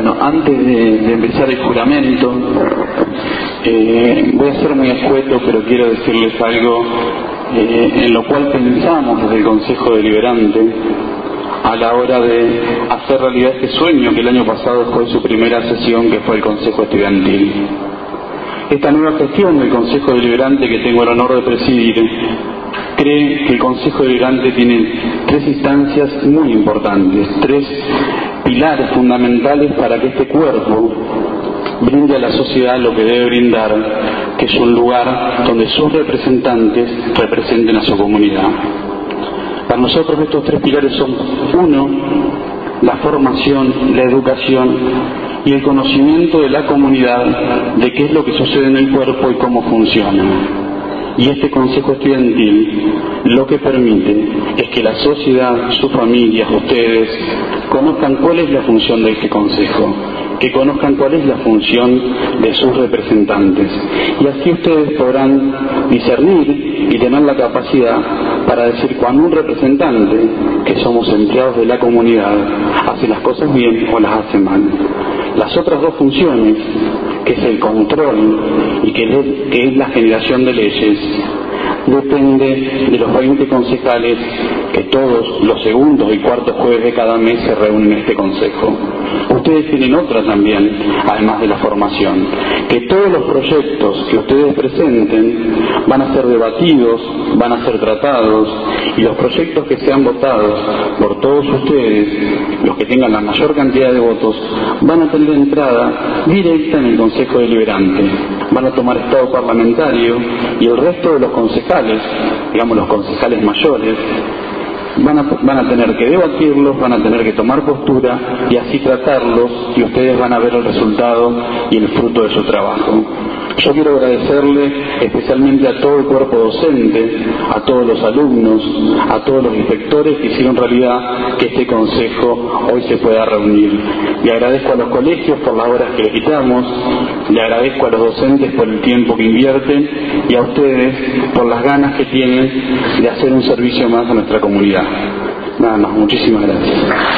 Bueno, antes de, empezar el juramento, eh, voy a ser muy escueto, pero quiero decirles algo eh, en lo cual pensamos desde el Consejo Deliberante a la hora de hacer realidad este sueño que el año pasado fue su primera sesión, que fue el Consejo Estudiantil. Esta nueva gestión del Consejo Deliberante que tengo el honor de presidir cree que el Consejo Deliberante tiene tres instancias muy importantes, tres pilares fundamentales para que este cuerpo brinde a la sociedad lo que debe brindar, que es un lugar donde sus representantes representen a su comunidad. Para nosotros estos tres pilares son, uno, la formación, la educación y el conocimiento de la comunidad de qué es lo que sucede en el cuerpo y cómo funciona. Y este Consejo Estudiantil lo que permite es que la sociedad, sus familias, ustedes, conozcan cuál es la función de este Consejo, que conozcan cuál es la función de sus representantes. Y así ustedes podrán discernir y tener la capacidad para decir cuando un representante, que somos empleados de la comunidad, hace las cosas bien o las hace mal. Las otras dos funciones, que es el control y que es, la generación de leyes, depende de los 20 concejales que todos los segundos y cuartos jueves de cada mes se reúnen en este consejo. Ustedes tienen otra también, además de la formación, que todos los proyectos que ustedes presenten van a ser debatidos, van a ser tratados y los proyectos que sean votados por todos ustedes, los que tengan la mayor cantidad de votos, van a tener entrada directa en el Consejo Deliberante. Van a tomar estado parlamentario y el resto de los concejales, digamos los concejales mayores, van a, van a tener que debatirlos, van a tener que tomar postura y así tratarlos y ustedes van a ver el resultado y el fruto de su trabajo. Yo quiero agradecerle especialmente a todo el cuerpo docente, a todos los alumnos, a todos los inspectores que hicieron realidad que este consejo hoy se pueda reunir. Le agradezco a los colegios por las horas que le quitamos, le agradezco a los docentes por el tiempo que invierten y a ustedes por las ganas que tienen de hacer un servicio más a nuestra comunidad. Nada más, muchísimas gracias.